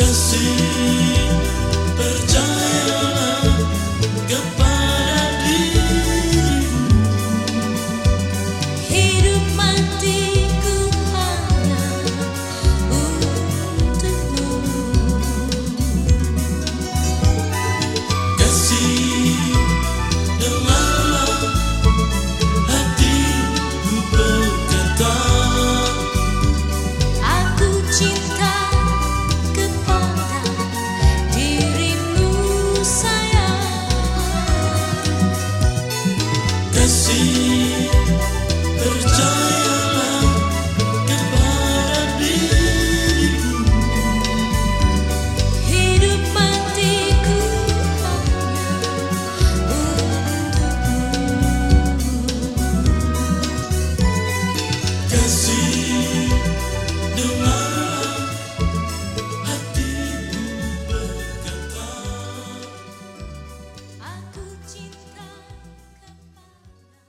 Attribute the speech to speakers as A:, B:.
A: kasih. Percaya do my